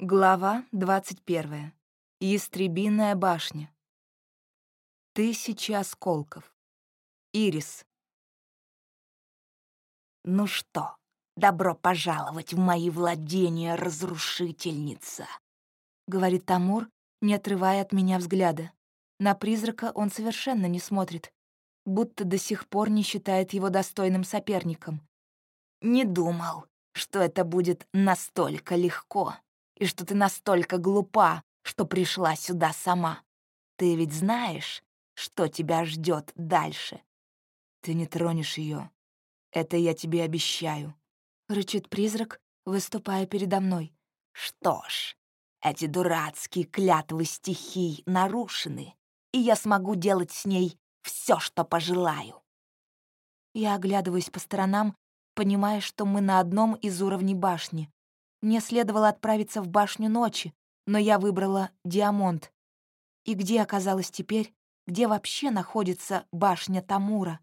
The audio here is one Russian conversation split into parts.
Глава 21. Ястребиная башня. Тысячи осколков. Ирис. «Ну что, добро пожаловать в мои владения, разрушительница!» — говорит Тамур, не отрывая от меня взгляда. На призрака он совершенно не смотрит, будто до сих пор не считает его достойным соперником. «Не думал, что это будет настолько легко и что ты настолько глупа, что пришла сюда сама. Ты ведь знаешь, что тебя ждет дальше. Ты не тронешь ее. Это я тебе обещаю. Рычит призрак, выступая передо мной. Что ж, эти дурацкие клятвы стихий нарушены, и я смогу делать с ней все, что пожелаю. Я оглядываюсь по сторонам, понимая, что мы на одном из уровней башни. Мне следовало отправиться в башню ночи, но я выбрала Диамонт. И где оказалась теперь, где вообще находится башня Тамура?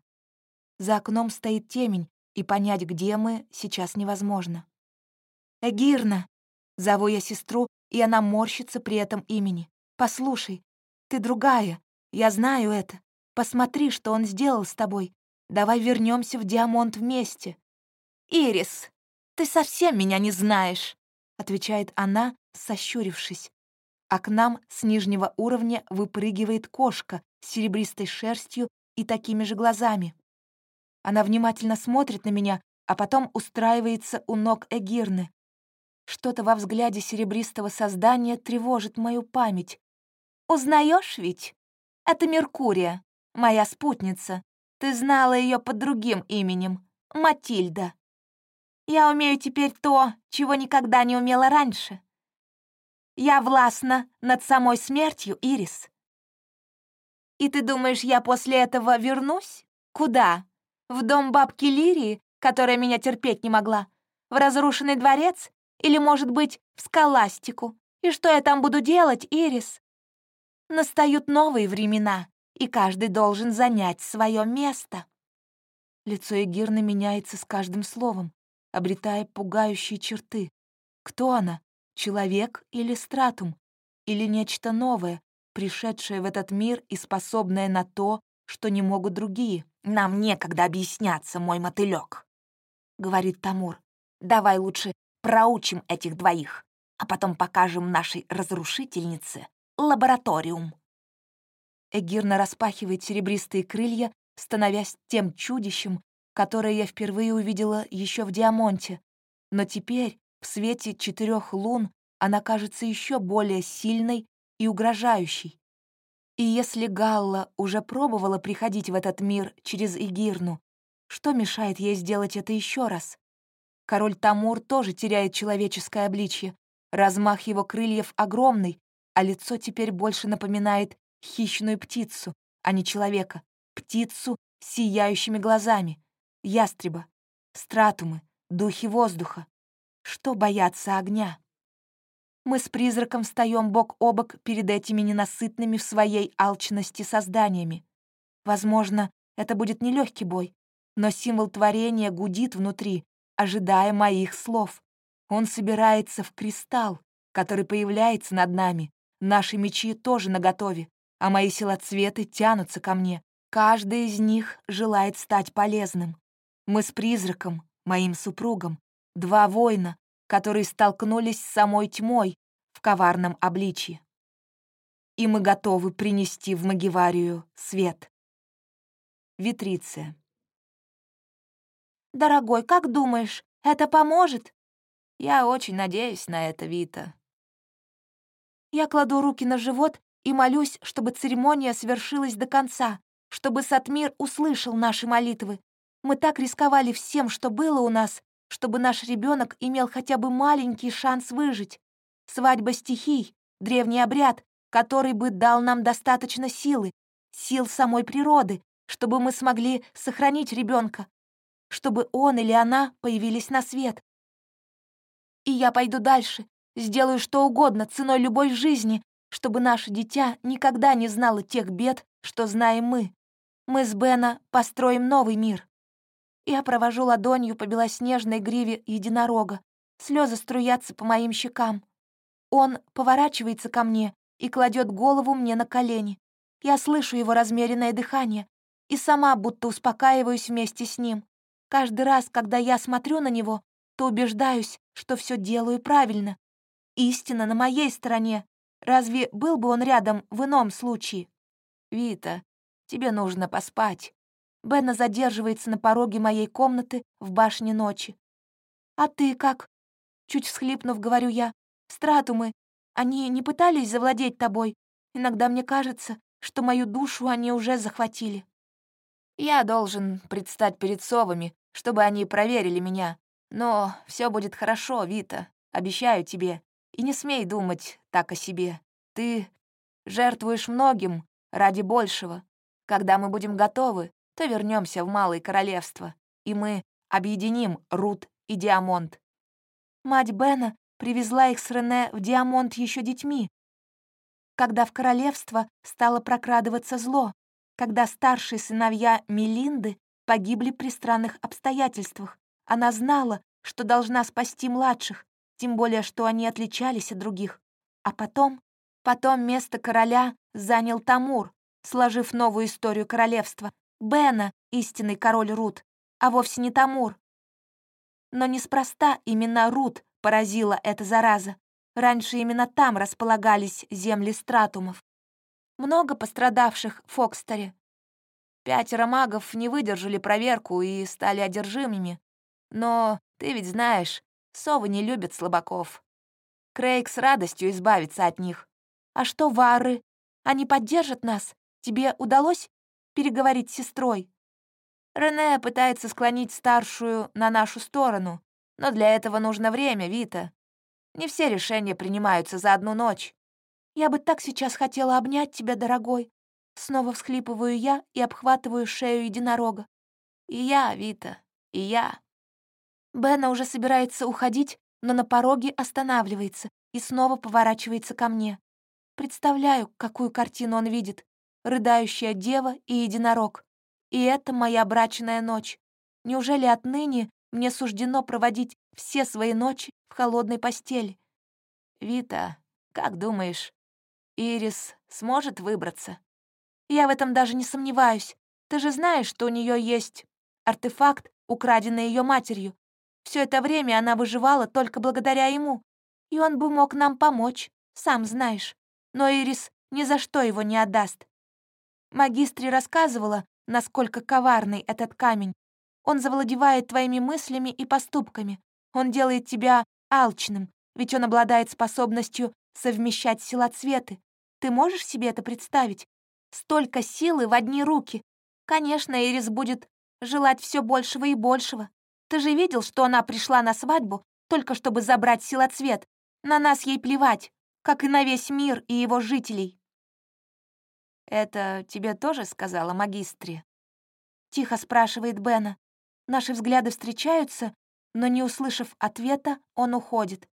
За окном стоит темень, и понять, где мы, сейчас невозможно. «Эгирна!» — зову я сестру, и она морщится при этом имени. «Послушай, ты другая, я знаю это. Посмотри, что он сделал с тобой. Давай вернемся в Диамонт вместе». «Ирис!» «Ты совсем меня не знаешь», — отвечает она, сощурившись. А к нам с нижнего уровня выпрыгивает кошка с серебристой шерстью и такими же глазами. Она внимательно смотрит на меня, а потом устраивается у ног Эгирны. Что-то во взгляде серебристого создания тревожит мою память. Узнаешь ведь? Это Меркурия, моя спутница. Ты знала ее под другим именем — Матильда. Я умею теперь то, чего никогда не умела раньше. Я властна над самой смертью, Ирис. И ты думаешь, я после этого вернусь? Куда? В дом бабки Лирии, которая меня терпеть не могла? В разрушенный дворец? Или, может быть, в скаластику? И что я там буду делать, Ирис? Настают новые времена, и каждый должен занять свое место. Лицо Эгирны меняется с каждым словом обретая пугающие черты. Кто она? Человек или стратум? Или нечто новое, пришедшее в этот мир и способное на то, что не могут другие? «Нам некогда объясняться, мой мотылёк», — говорит Тамур. «Давай лучше проучим этих двоих, а потом покажем нашей разрушительнице лабораториум». Эгирна распахивает серебристые крылья, становясь тем чудищем, которое я впервые увидела еще в Диамонте. Но теперь, в свете четырех лун, она кажется еще более сильной и угрожающей. И если Галла уже пробовала приходить в этот мир через Игирну, что мешает ей сделать это еще раз? Король Тамур тоже теряет человеческое обличье. Размах его крыльев огромный, а лицо теперь больше напоминает хищную птицу, а не человека. Птицу с сияющими глазами ястреба, стратумы, духи воздуха. Что бояться огня? Мы с призраком встаем бок о бок перед этими ненасытными в своей алчности созданиями. Возможно, это будет нелегкий бой, но символ творения гудит внутри, ожидая моих слов. Он собирается в кристалл, который появляется над нами. Наши мечи тоже наготове, а мои силоцветы тянутся ко мне. Каждый из них желает стать полезным. Мы с призраком, моим супругом, два воина, которые столкнулись с самой тьмой в коварном обличье. И мы готовы принести в Магиварию свет. Витриция. «Дорогой, как думаешь, это поможет?» «Я очень надеюсь на это, Вита». Я кладу руки на живот и молюсь, чтобы церемония свершилась до конца, чтобы Сатмир услышал наши молитвы, мы так рисковали всем, что было у нас, чтобы наш ребенок имел хотя бы маленький шанс выжить. Свадьба стихий, древний обряд, который бы дал нам достаточно силы, сил самой природы, чтобы мы смогли сохранить ребенка, чтобы он или она появились на свет. И я пойду дальше, сделаю что угодно ценой любой жизни, чтобы наше дитя никогда не знало тех бед, что знаем мы. Мы с Бена построим новый мир. Я провожу ладонью по белоснежной гриве единорога. Слезы струятся по моим щекам. Он поворачивается ко мне и кладет голову мне на колени. Я слышу его размеренное дыхание и сама будто успокаиваюсь вместе с ним. Каждый раз, когда я смотрю на него, то убеждаюсь, что все делаю правильно. Истина на моей стороне. Разве был бы он рядом в ином случае? Вита, тебе нужно поспать. Бенна задерживается на пороге моей комнаты в башне ночи. «А ты как?» Чуть всхлипнув, говорю я. «Стратумы, они не пытались завладеть тобой? Иногда мне кажется, что мою душу они уже захватили». «Я должен предстать перед совами, чтобы они проверили меня. Но все будет хорошо, Вита, обещаю тебе. И не смей думать так о себе. Ты жертвуешь многим ради большего. Когда мы будем готовы, то вернемся в Малое Королевство, и мы объединим Рут и Диамонт. Мать Бена привезла их с Рене в Диамонт еще детьми, когда в королевство стало прокрадываться зло, когда старшие сыновья Мелинды погибли при странных обстоятельствах. Она знала, что должна спасти младших, тем более, что они отличались от других. А потом, потом место короля занял Тамур, сложив новую историю королевства. Бена, истинный король Рут, а вовсе не Тамур. Но неспроста именно Рут поразила эта зараза. Раньше именно там располагались земли стратумов. Много пострадавших в Фокстере. Пятеро магов не выдержали проверку и стали одержимыми. Но ты ведь знаешь, совы не любят слабаков. Крейг с радостью избавится от них. А что вары? Они поддержат нас? Тебе удалось переговорить с сестрой?» Рене пытается склонить старшую на нашу сторону, но для этого нужно время, Вита. Не все решения принимаются за одну ночь. Я бы так сейчас хотела обнять тебя, дорогой. Снова всхлипываю я и обхватываю шею единорога. И я, Вита, и я. Бена уже собирается уходить, но на пороге останавливается и снова поворачивается ко мне. Представляю, какую картину он видит рыдающая дева и единорог. И это моя брачная ночь. Неужели отныне мне суждено проводить все свои ночи в холодной постели? Вита, как думаешь, Ирис сможет выбраться? Я в этом даже не сомневаюсь. Ты же знаешь, что у нее есть артефакт, украденный ее матерью. Все это время она выживала только благодаря ему, и он бы мог нам помочь, сам знаешь. Но Ирис ни за что его не отдаст. Магистре рассказывала, насколько коварный этот камень. Он завладевает твоими мыслями и поступками. Он делает тебя алчным, ведь он обладает способностью совмещать силоцветы. Ты можешь себе это представить? Столько силы в одни руки. Конечно, Эрис будет желать все большего и большего. Ты же видел, что она пришла на свадьбу только чтобы забрать силоцвет. На нас ей плевать, как и на весь мир и его жителей. «Это тебе тоже сказала магистре?» Тихо спрашивает Бена. Наши взгляды встречаются, но не услышав ответа, он уходит.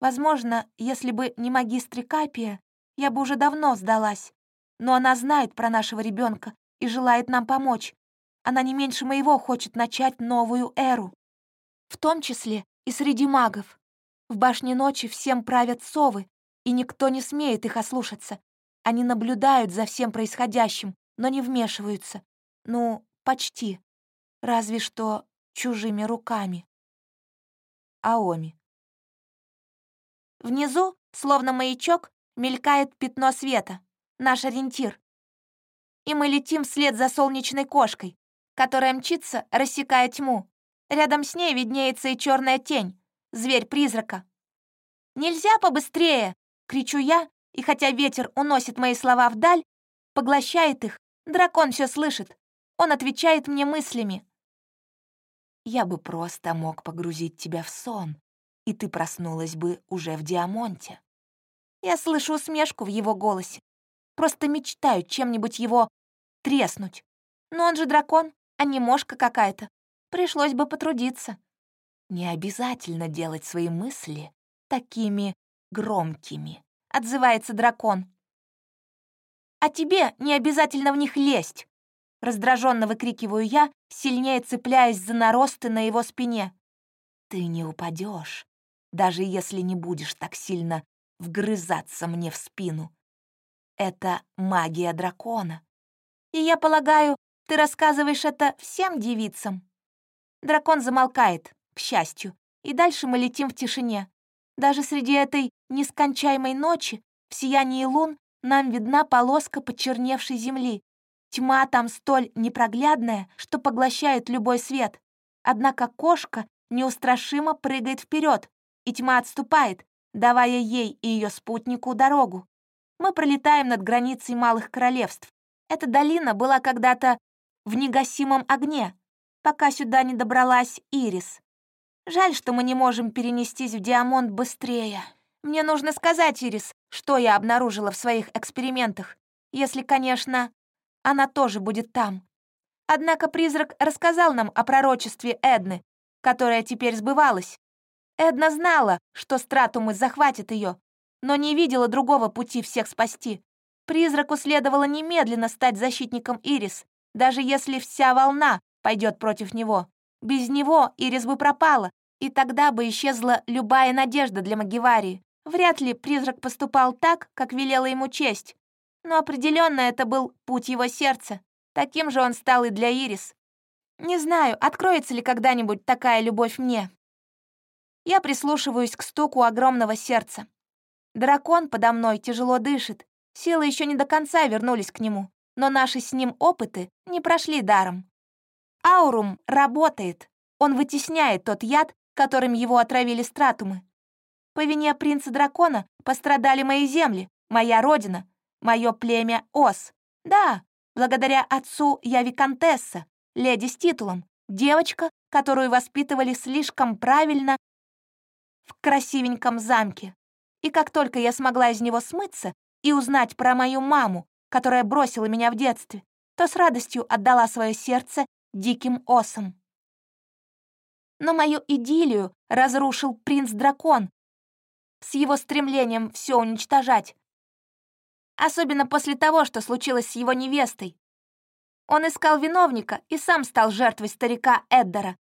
Возможно, если бы не магистре Капия, я бы уже давно сдалась. Но она знает про нашего ребенка и желает нам помочь. Она не меньше моего хочет начать новую эру. В том числе и среди магов. В башне ночи всем правят совы, и никто не смеет их ослушаться. Они наблюдают за всем происходящим, но не вмешиваются. Ну, почти. Разве что чужими руками. Аоми. Внизу, словно маячок, мелькает пятно света. Наш ориентир. И мы летим вслед за солнечной кошкой, которая мчится, рассекая тьму. Рядом с ней виднеется и черная тень, зверь призрака. «Нельзя побыстрее!» — кричу я и хотя ветер уносит мои слова вдаль, поглощает их, дракон все слышит. Он отвечает мне мыслями. «Я бы просто мог погрузить тебя в сон, и ты проснулась бы уже в Диамонте». Я слышу усмешку в его голосе. Просто мечтаю чем-нибудь его треснуть. Но он же дракон, а не мошка какая-то. Пришлось бы потрудиться. Не обязательно делать свои мысли такими громкими отзывается дракон. «А тебе не обязательно в них лезть!» Раздраженно выкрикиваю я, сильнее цепляясь за наросты на его спине. «Ты не упадешь, даже если не будешь так сильно вгрызаться мне в спину. Это магия дракона. И я полагаю, ты рассказываешь это всем девицам?» Дракон замолкает, к счастью, и дальше мы летим в тишине. Даже среди этой нескончаемой ночи, в сиянии лун, нам видна полоска почерневшей земли. Тьма там столь непроглядная, что поглощает любой свет. Однако кошка неустрашимо прыгает вперед, и тьма отступает, давая ей и ее спутнику дорогу. Мы пролетаем над границей малых королевств. Эта долина была когда-то в негасимом огне, пока сюда не добралась Ирис. Жаль, что мы не можем перенестись в Диамонт быстрее. Мне нужно сказать, Ирис, что я обнаружила в своих экспериментах, если, конечно, она тоже будет там. Однако призрак рассказал нам о пророчестве Эдны, которое теперь сбывалось. Эдна знала, что стратумы захватят ее, но не видела другого пути всех спасти. Призраку следовало немедленно стать защитником Ирис, даже если вся волна пойдет против него. Без него Ирис бы пропала, и тогда бы исчезла любая надежда для Магиварии. Вряд ли призрак поступал так, как велела ему честь. Но определенно это был путь его сердца. Таким же он стал и для Ирис. Не знаю, откроется ли когда-нибудь такая любовь мне. Я прислушиваюсь к стуку огромного сердца. Дракон подо мной тяжело дышит. Силы еще не до конца вернулись к нему, но наши с ним опыты не прошли даром. Аурум работает. Он вытесняет тот яд, которым его отравили стратумы. По вине принца-дракона пострадали мои земли, моя родина, мое племя Ос. Да, благодаря отцу я виконтесса, леди с титулом, девочка, которую воспитывали слишком правильно в красивеньком замке. И как только я смогла из него смыться и узнать про мою маму, которая бросила меня в детстве, то с радостью отдала свое сердце диким осам. Но мою идиллию разрушил принц-дракон с его стремлением все уничтожать. Особенно после того, что случилось с его невестой. Он искал виновника и сам стал жертвой старика Эддера,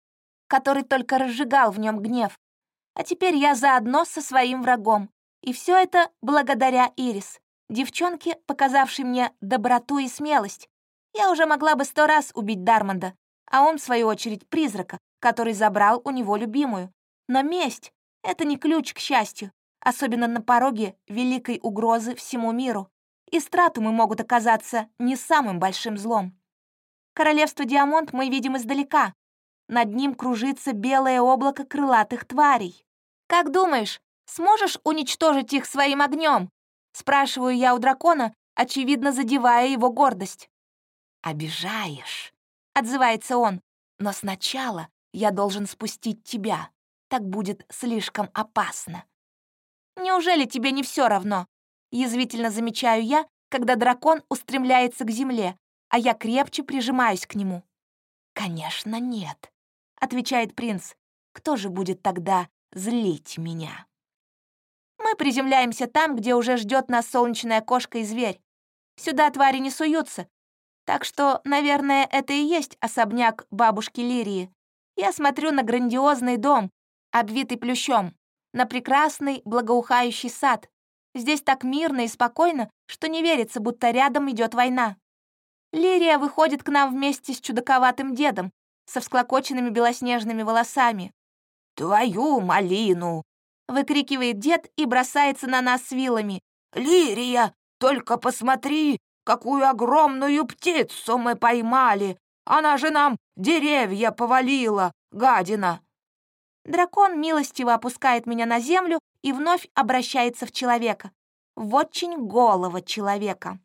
который только разжигал в нем гнев. А теперь я заодно со своим врагом. И все это благодаря Ирис, девчонке, показавшей мне доброту и смелость. Я уже могла бы сто раз убить Дармонда, а он, в свою очередь, призрака, который забрал у него любимую. Но месть — это не ключ к счастью, особенно на пороге великой угрозы всему миру. И стратумы могут оказаться не самым большим злом. Королевство Диамонт мы видим издалека. Над ним кружится белое облако крылатых тварей. «Как думаешь, сможешь уничтожить их своим огнем? Спрашиваю я у дракона, очевидно задевая его гордость. «Обижаешь», — отзывается он, «но сначала я должен спустить тебя. Так будет слишком опасно». «Неужели тебе не все равно?» Язвительно замечаю я, когда дракон устремляется к земле, а я крепче прижимаюсь к нему. «Конечно, нет», — отвечает принц. «Кто же будет тогда злить меня?» Мы приземляемся там, где уже ждет нас солнечная кошка и зверь. Сюда твари не суются, так что, наверное, это и есть особняк бабушки Лирии. Я смотрю на грандиозный дом, обвитый плющом, на прекрасный благоухающий сад. Здесь так мирно и спокойно, что не верится, будто рядом идет война. Лирия выходит к нам вместе с чудаковатым дедом, со всклокоченными белоснежными волосами. «Твою малину!» — выкрикивает дед и бросается на нас с вилами. «Лирия, только посмотри, какую огромную птицу мы поймали! Она же нам деревья повалила, гадина!» Дракон милостиво опускает меня на землю и вновь обращается в человека. В очень голого человека.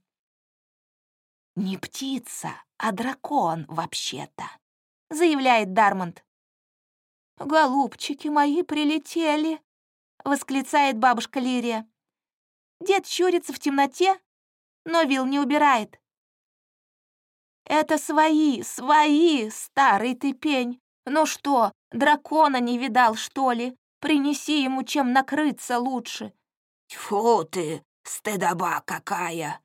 «Не птица, а дракон, вообще-то», — заявляет Дармонд. «Голубчики мои прилетели», — восклицает бабушка Лирия. Дед щурится в темноте, но вил не убирает. «Это свои, свои, старый ты пень. Ну что, дракона не видал, что ли? Принеси ему чем накрыться лучше». «Тьфу ты, стыдоба какая!»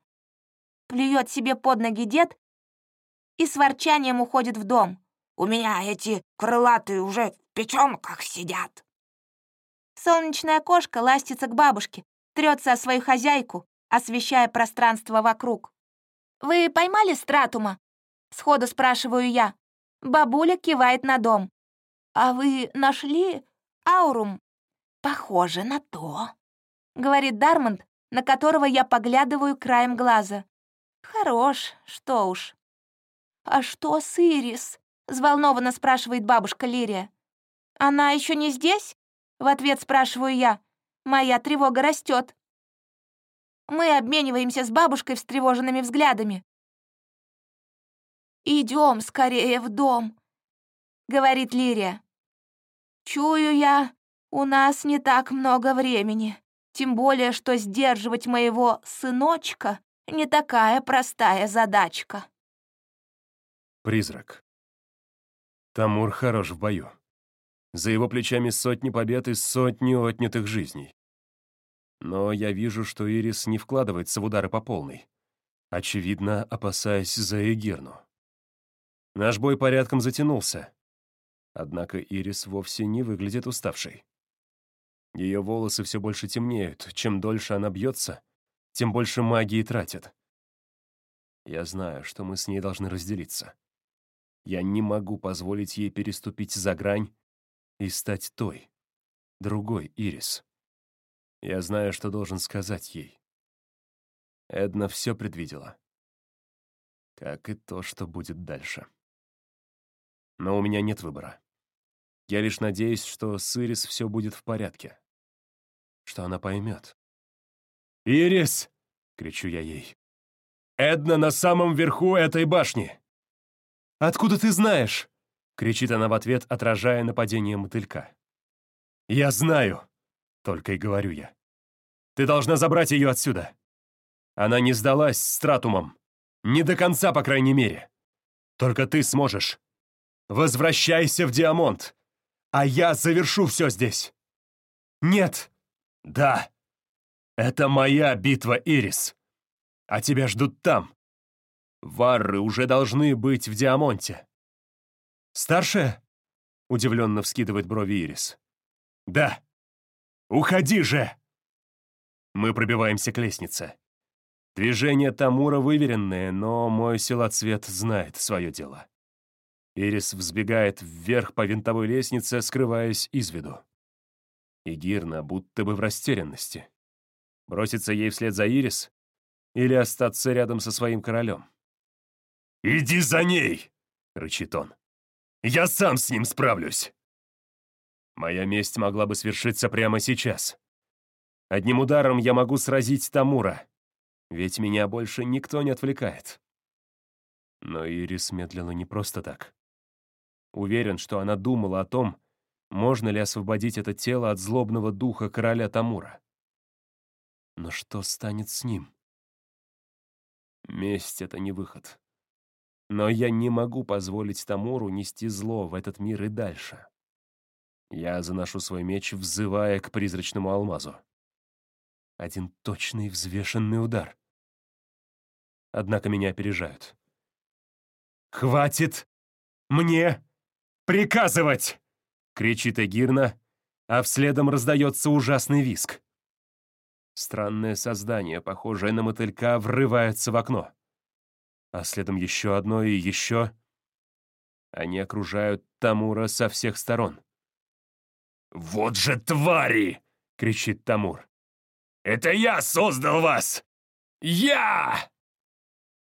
Плюет себе под ноги дед и с ворчанием уходит в дом. «У меня эти крылатые уже в печенках сидят». Солнечная кошка ластится к бабушке, трется о свою хозяйку, освещая пространство вокруг. «Вы поймали стратума?» — сходу спрашиваю я. Бабуля кивает на дом. «А вы нашли аурум?» «Похоже на то», — говорит Дармонд, на которого я поглядываю краем глаза. «Хорош, что уж». «А что с Ирис?» — взволнованно спрашивает бабушка Лирия. «Она еще не здесь?» — в ответ спрашиваю я. Моя тревога растет. Мы обмениваемся с бабушкой встревоженными взглядами. «Идем скорее в дом», — говорит Лирия. «Чую я, у нас не так много времени, тем более, что сдерживать моего сыночка не такая простая задачка». Призрак. Тамур хорош в бою. За его плечами сотни побед и сотни отнятых жизней. Но я вижу, что Ирис не вкладывается в удары по полной, очевидно, опасаясь за Эгирну. Наш бой порядком затянулся. Однако Ирис вовсе не выглядит уставшей. Ее волосы все больше темнеют. Чем дольше она бьется, тем больше магии тратит. Я знаю, что мы с ней должны разделиться. Я не могу позволить ей переступить за грань и стать той, другой Ирис. Я знаю, что должен сказать ей. Эдна все предвидела. Как и то, что будет дальше. Но у меня нет выбора. Я лишь надеюсь, что с Ирис все будет в порядке. Что она поймет. «Ирис!» — кричу я ей. «Эдна на самом верху этой башни!» «Откуда ты знаешь?» — кричит она в ответ, отражая нападение мотылька. «Я знаю!» — только и говорю я. «Ты должна забрать ее отсюда!» Она не сдалась Стратумом. Не до конца, по крайней мере. Только ты сможешь. Возвращайся в Диамонт, а я завершу все здесь. Нет. Да. Это моя битва, Ирис. А тебя ждут там. Варры уже должны быть в Диамонте. «Старшая?» — удивленно вскидывает брови Ирис. «Да! Уходи же!» Мы пробиваемся к лестнице. Движение Тамура выверенное, но мой силоцвет знает свое дело. Ирис взбегает вверх по винтовой лестнице, скрываясь из виду. И Гирна будто бы в растерянности. Броситься ей вслед за Ирис или остаться рядом со своим королем? «Иди за ней!» — рычит он. Я сам с ним справлюсь. Моя месть могла бы свершиться прямо сейчас. Одним ударом я могу сразить Тамура, ведь меня больше никто не отвлекает. Но Ирис медлила не просто так. Уверен, что она думала о том, можно ли освободить это тело от злобного духа короля Тамура. Но что станет с ним? Месть — это не выход. Но я не могу позволить Тамуру нести зло в этот мир и дальше. Я заношу свой меч, взывая к призрачному алмазу. Один точный взвешенный удар. Однако меня опережают. «Хватит мне приказывать!» — кричит Эгирна, а вследом раздается ужасный виск. Странное создание, похожее на мотылька, врывается в окно а следом еще одно и еще. Они окружают Тамура со всех сторон. «Вот же твари!» — кричит Тамур. «Это я создал вас! Я!»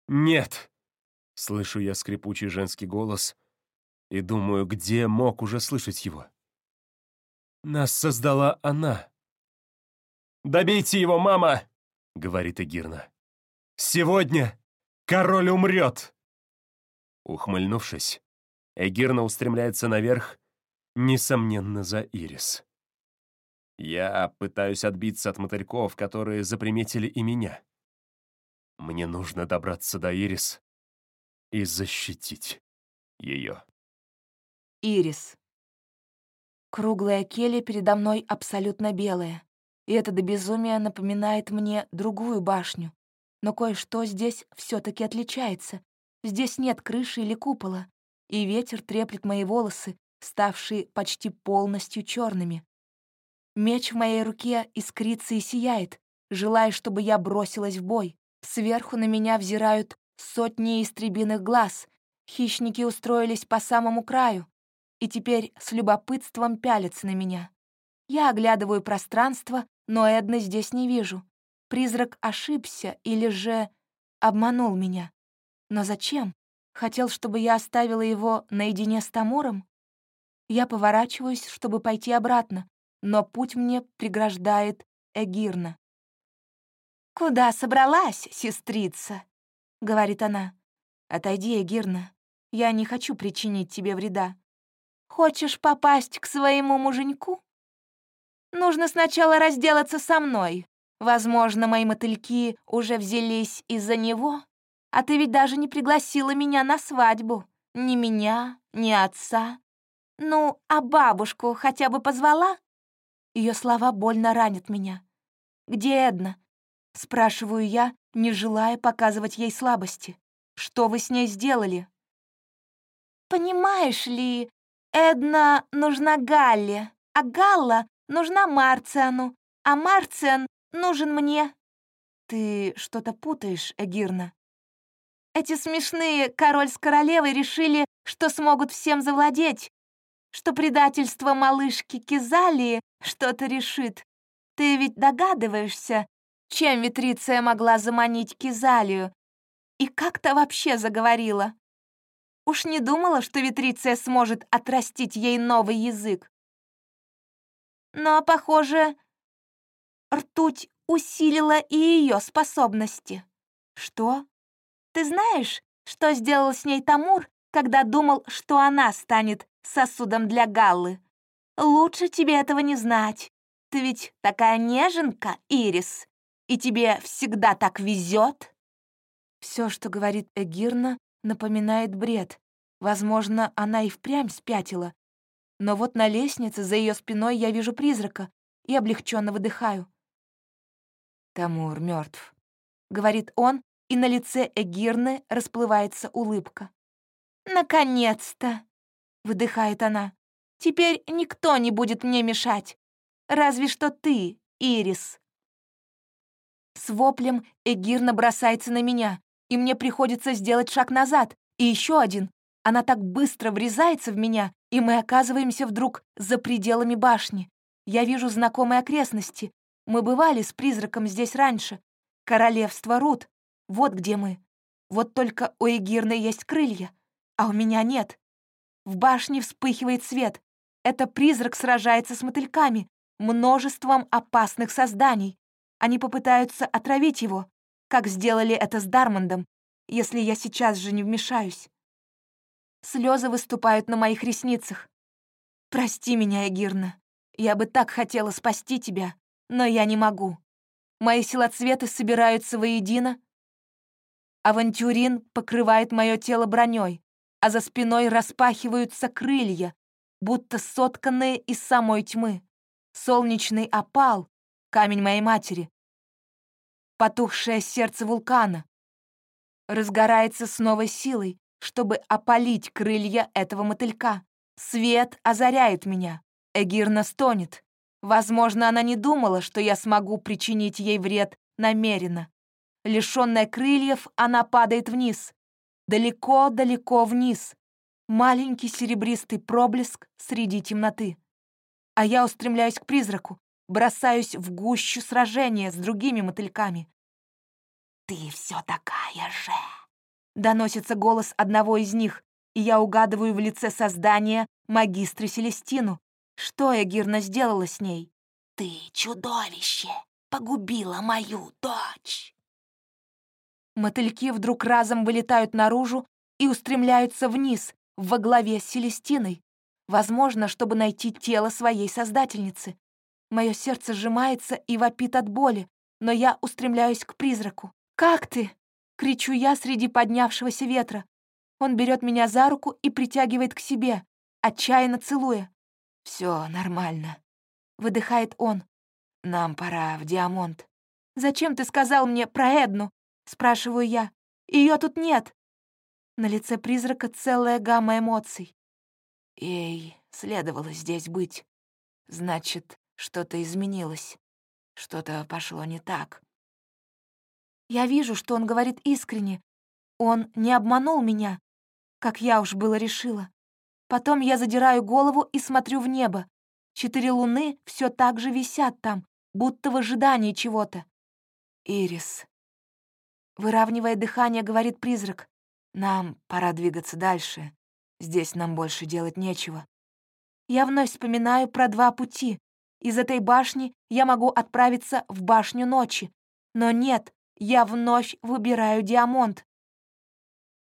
«Нет!» — слышу я скрипучий женский голос и думаю, где мог уже слышать его. «Нас создала она!» «Добейте его, мама!» — говорит Эгирна. «Сегодня Король умрет!» Ухмыльнувшись, Эгирна устремляется наверх, несомненно, за Ирис. Я пытаюсь отбиться от мотыльков, которые заприметили и меня. Мне нужно добраться до Ирис и защитить ее. Ирис. Круглая келья передо мной абсолютно белая, и это до безумия напоминает мне другую башню, но кое-что здесь все таки отличается. Здесь нет крыши или купола, и ветер треплет мои волосы, ставшие почти полностью черными. Меч в моей руке искрится и сияет, желая, чтобы я бросилась в бой. Сверху на меня взирают сотни истребиных глаз. Хищники устроились по самому краю и теперь с любопытством пялятся на меня. Я оглядываю пространство, но Эдны здесь не вижу. Призрак ошибся или же обманул меня. Но зачем? Хотел, чтобы я оставила его наедине с Тамуром? Я поворачиваюсь, чтобы пойти обратно, но путь мне преграждает Эгирна. «Куда собралась, сестрица?» — говорит она. «Отойди, Эгирна. Я не хочу причинить тебе вреда. Хочешь попасть к своему муженьку? Нужно сначала разделаться со мной. Возможно, мои мотыльки уже взялись из-за него, а ты ведь даже не пригласила меня на свадьбу. Ни меня, ни отца. Ну, а бабушку хотя бы позвала? Ее слова больно ранят меня. «Где Эдна?» — спрашиваю я, не желая показывать ей слабости. «Что вы с ней сделали?» «Понимаешь ли, Эдна нужна Галле, а Галла нужна Марциану, а Марциан нужен мне». «Ты что-то путаешь, Эгирна». Эти смешные король с королевой решили, что смогут всем завладеть, что предательство малышки Кизалии что-то решит. Ты ведь догадываешься, чем Витриция могла заманить Кизалию? И как-то вообще заговорила. Уж не думала, что Витриция сможет отрастить ей новый язык. Но, похоже, ртуть усилила и ее способности. Что? Ты знаешь, что сделал с ней Тамур, когда думал, что она станет сосудом для Галлы? Лучше тебе этого не знать. Ты ведь такая неженка, Ирис, и тебе всегда так везет. Все, что говорит Эгирна, напоминает бред. Возможно, она и впрямь спятила. Но вот на лестнице за ее спиной я вижу призрака и облегченно выдыхаю. «Тамур мертв, говорит он, и на лице Эгирны расплывается улыбка. «Наконец-то!» — выдыхает она. «Теперь никто не будет мне мешать. Разве что ты, Ирис». С воплем Эгирна бросается на меня, и мне приходится сделать шаг назад, и еще один. Она так быстро врезается в меня, и мы оказываемся вдруг за пределами башни. Я вижу знакомые окрестности. Мы бывали с призраком здесь раньше. Королевство Рут. Вот где мы. Вот только у Эгирны есть крылья, а у меня нет. В башне вспыхивает свет. Это призрак сражается с мотыльками, множеством опасных созданий. Они попытаются отравить его, как сделали это с Дармондом, если я сейчас же не вмешаюсь. Слезы выступают на моих ресницах. Прости меня, Эгирна. Я бы так хотела спасти тебя, но я не могу. Мои силоцветы собираются воедино. Авантюрин покрывает мое тело броней, а за спиной распахиваются крылья, будто сотканные из самой тьмы. Солнечный опал, камень моей матери. Потухшее сердце вулкана. Разгорается с новой силой, чтобы опалить крылья этого мотылька. Свет озаряет меня. Эгирна стонет. Возможно, она не думала, что я смогу причинить ей вред намеренно. Лишённая крыльев, она падает вниз. Далеко-далеко вниз. Маленький серебристый проблеск среди темноты а я устремляюсь к призраку, бросаюсь в гущу сражения с другими мотыльками. «Ты все такая же!» Доносится голос одного из них, и я угадываю в лице создания магистры Селестину. Что Эгирна сделала с ней? «Ты чудовище! Погубила мою дочь!» Мотыльки вдруг разом вылетают наружу и устремляются вниз, во главе с Селестиной. Возможно, чтобы найти тело своей создательницы. Мое сердце сжимается и вопит от боли, но я устремляюсь к призраку. «Как ты?» — кричу я среди поднявшегося ветра. Он берет меня за руку и притягивает к себе, отчаянно целуя. Все нормально», — выдыхает он. «Нам пора в Диамонт». «Зачем ты сказал мне про Эдну?» — спрашиваю я. Ее тут нет». На лице призрака целая гамма эмоций. Ей следовало здесь быть. Значит, что-то изменилось. Что-то пошло не так. Я вижу, что он говорит искренне. Он не обманул меня, как я уж было решила. Потом я задираю голову и смотрю в небо. Четыре луны все так же висят там, будто в ожидании чего-то. «Ирис», — выравнивая дыхание, говорит призрак, «нам пора двигаться дальше. Здесь нам больше делать нечего». Я вновь вспоминаю про два пути. Из этой башни я могу отправиться в башню ночи. Но нет, я вновь выбираю диамонт.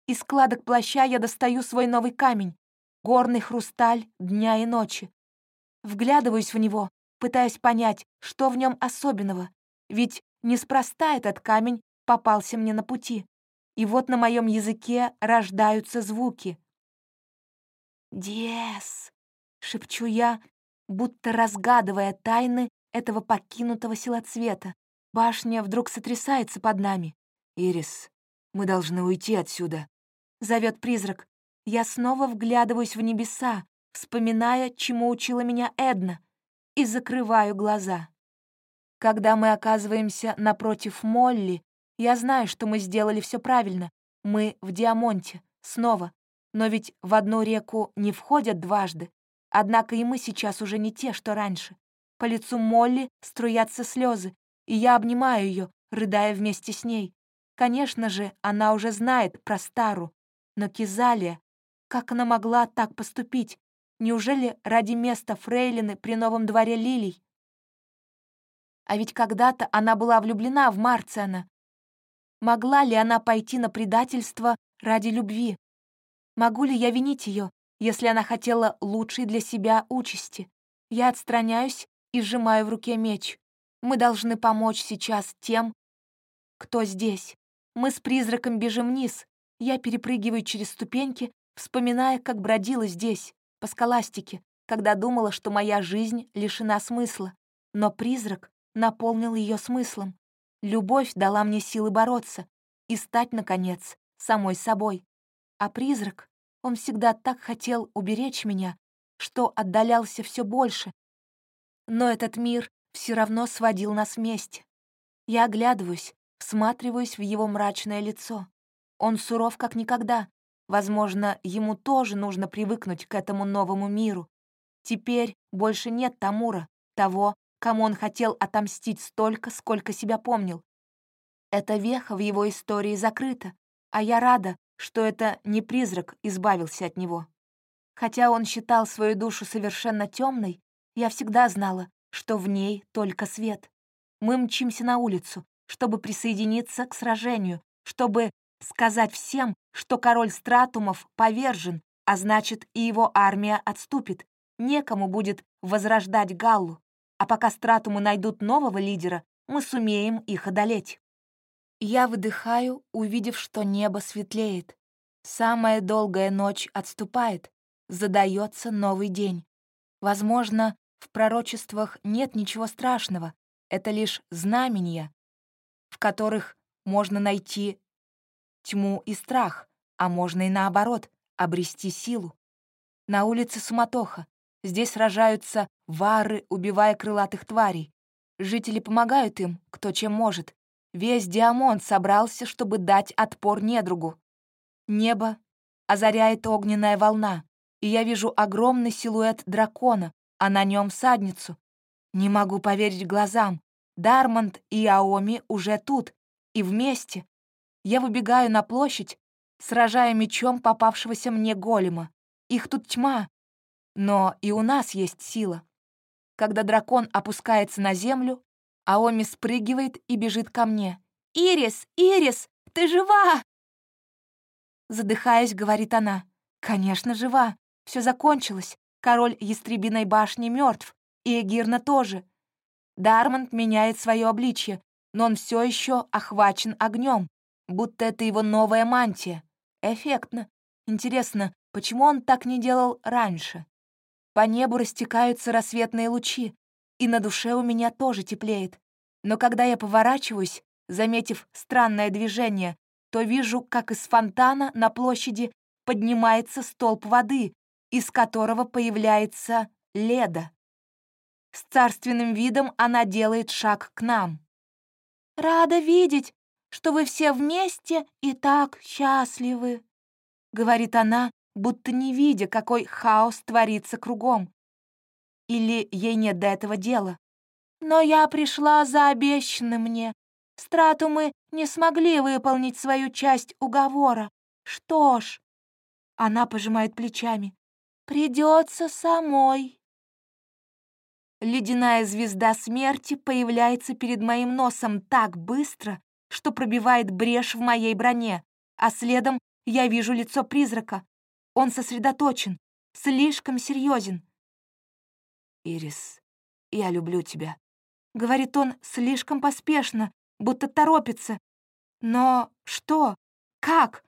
Из складок плаща я достаю свой новый камень, горный хрусталь дня и ночи. Вглядываюсь в него, пытаясь понять, что в нем особенного, ведь неспроста этот камень попался мне на пути. И вот на моем языке рождаются звуки. «Диэс», — шепчу я, будто разгадывая тайны этого покинутого силоцвета. Башня вдруг сотрясается под нами. «Ирис, мы должны уйти отсюда», — зовет призрак. Я снова вглядываюсь в небеса, вспоминая, чему учила меня Эдна, и закрываю глаза. Когда мы оказываемся напротив Молли, я знаю, что мы сделали все правильно. Мы в Диамонте, снова. Но ведь в одну реку не входят дважды. Однако и мы сейчас уже не те, что раньше. По лицу Молли струятся слезы, и я обнимаю ее, рыдая вместе с ней. Конечно же, она уже знает про Стару, но Кизалия, как она могла так поступить? Неужели ради места фрейлины при новом дворе лилий? А ведь когда-то она была влюблена в Марциана. Могла ли она пойти на предательство ради любви? Могу ли я винить ее, если она хотела лучшей для себя участи? Я отстраняюсь и сжимаю в руке меч. Мы должны помочь сейчас тем, кто здесь. Мы с призраком бежим вниз. Я перепрыгиваю через ступеньки, вспоминая, как бродила здесь по скаластике, когда думала, что моя жизнь лишена смысла. Но призрак наполнил ее смыслом. Любовь дала мне силы бороться и стать, наконец, самой собой. А призрак, он всегда так хотел уберечь меня, что отдалялся все больше. Но этот мир все равно сводил нас вместе. Я оглядываюсь, всматриваюсь в его мрачное лицо. Он суров как никогда, Возможно, ему тоже нужно привыкнуть к этому новому миру. Теперь больше нет Тамура, того, кому он хотел отомстить столько, сколько себя помнил. Эта веха в его истории закрыта, а я рада, что это не призрак избавился от него. Хотя он считал свою душу совершенно темной, я всегда знала, что в ней только свет. Мы мчимся на улицу, чтобы присоединиться к сражению, чтобы сказать всем, что король Стратумов повержен, а значит, и его армия отступит. Некому будет возрождать Галлу. А пока Стратумы найдут нового лидера, мы сумеем их одолеть. Я выдыхаю, увидев, что небо светлеет. Самая долгая ночь отступает, задается новый день. Возможно, в пророчествах нет ничего страшного, это лишь знамения, в которых можно найти тьму и страх, а можно и наоборот, обрести силу. На улице суматоха. Здесь сражаются вары, убивая крылатых тварей. Жители помогают им, кто чем может. Весь Диамонт собрался, чтобы дать отпор недругу. Небо озаряет огненная волна, и я вижу огромный силуэт дракона, а на нем садницу. Не могу поверить глазам. Дармонд и Аоми уже тут, и вместе. Я выбегаю на площадь, сражая мечом попавшегося мне голема. Их тут тьма, но и у нас есть сила. Когда дракон опускается на землю, Аоми спрыгивает и бежит ко мне. «Ирис! Ирис! Ты жива!» Задыхаясь, говорит она. «Конечно, жива. Все закончилось. Король Ястребиной башни мертв, и Эгирна тоже. Дармонд меняет свое обличье, но он все еще охвачен огнем будто это его новая мантия. Эффектно. Интересно, почему он так не делал раньше? По небу растекаются рассветные лучи, и на душе у меня тоже теплеет. Но когда я поворачиваюсь, заметив странное движение, то вижу, как из фонтана на площади поднимается столб воды, из которого появляется Леда. С царственным видом она делает шаг к нам. «Рада видеть, что вы все вместе и так счастливы», — говорит она, будто не видя, какой хаос творится кругом. Или ей нет до этого дела. «Но я пришла за обещанным мне. Стратумы не смогли выполнить свою часть уговора. Что ж...» Она пожимает плечами. «Придется самой». Ледяная звезда смерти появляется перед моим носом так быстро, что пробивает брешь в моей броне, а следом я вижу лицо призрака. Он сосредоточен, слишком серьезен. «Ирис, я люблю тебя», — говорит он слишком поспешно, будто торопится. «Но что? Как?»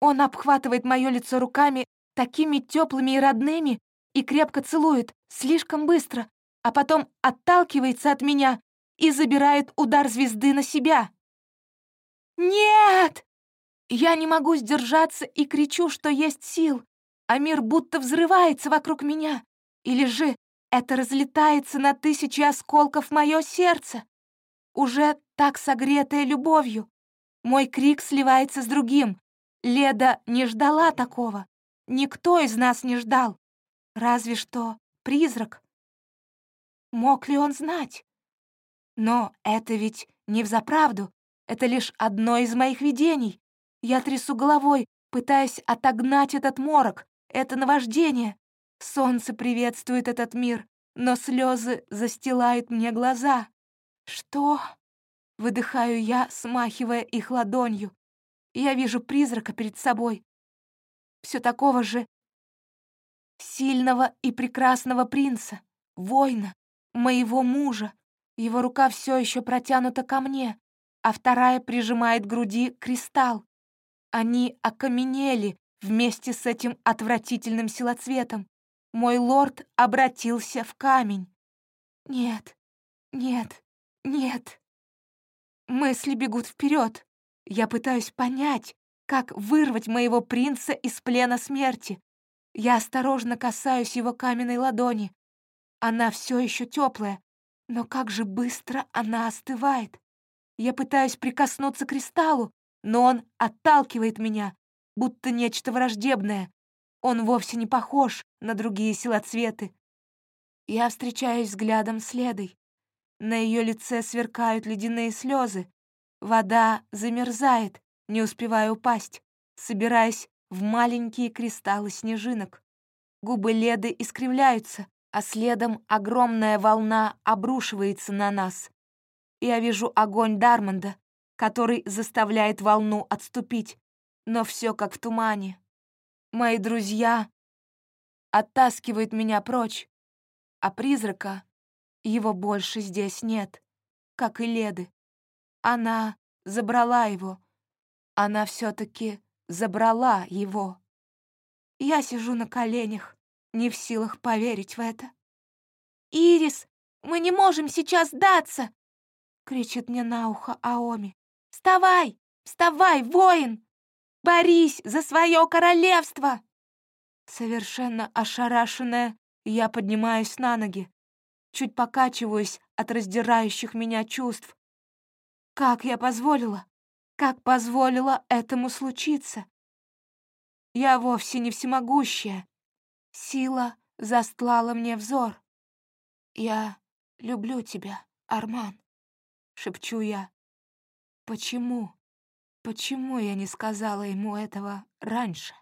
Он обхватывает мое лицо руками, такими теплыми и родными, и крепко целует, слишком быстро, а потом отталкивается от меня и забирает удар звезды на себя. «Нет!» Я не могу сдержаться и кричу, что есть сил, а мир будто взрывается вокруг меня. Или же это разлетается на тысячи осколков мое сердце, уже так согретое любовью. Мой крик сливается с другим. Леда не ждала такого. Никто из нас не ждал. Разве что призрак. Мог ли он знать? Но это ведь не взаправду. Это лишь одно из моих видений. Я трясу головой, пытаясь отогнать этот морок, это наваждение. Солнце приветствует этот мир, но слезы застилают мне глаза. Что? Выдыхаю я, смахивая их ладонью. Я вижу призрака перед собой. Все такого же сильного и прекрасного принца, воина, моего мужа. Его рука все еще протянута ко мне, а вторая прижимает к груди кристалл. Они окаменели вместе с этим отвратительным силоцветом. Мой лорд обратился в камень. Нет, нет, нет. Мысли бегут вперед. Я пытаюсь понять, как вырвать моего принца из плена смерти. Я осторожно касаюсь его каменной ладони, она все еще теплая, но как же быстро она остывает. Я пытаюсь прикоснуться к кристаллу, но он отталкивает меня, будто нечто враждебное. Он вовсе не похож на другие силоцветы. Я встречаюсь взглядом с Ледой. На ее лице сверкают ледяные слезы. Вода замерзает, не успевая упасть, собираясь в маленькие кристаллы снежинок. Губы Леды искривляются, а следом огромная волна обрушивается на нас. Я вижу огонь Дармонда, который заставляет волну отступить, но все как в тумане. Мои друзья оттаскивают меня прочь, а призрака его больше здесь нет, как и Леды. Она забрала его. Она все таки забрала его. Я сижу на коленях, не в силах поверить в это. «Ирис, мы не можем сейчас сдаться!» — кричит мне на ухо Аоми. «Вставай! Вставай, воин! Борись за свое королевство!» Совершенно ошарашенная, я поднимаюсь на ноги, чуть покачиваюсь от раздирающих меня чувств. Как я позволила? Как позволила этому случиться? Я вовсе не всемогущая, Сила застлала мне взор. «Я люблю тебя, Арман», — шепчу я. «Почему? Почему я не сказала ему этого раньше?»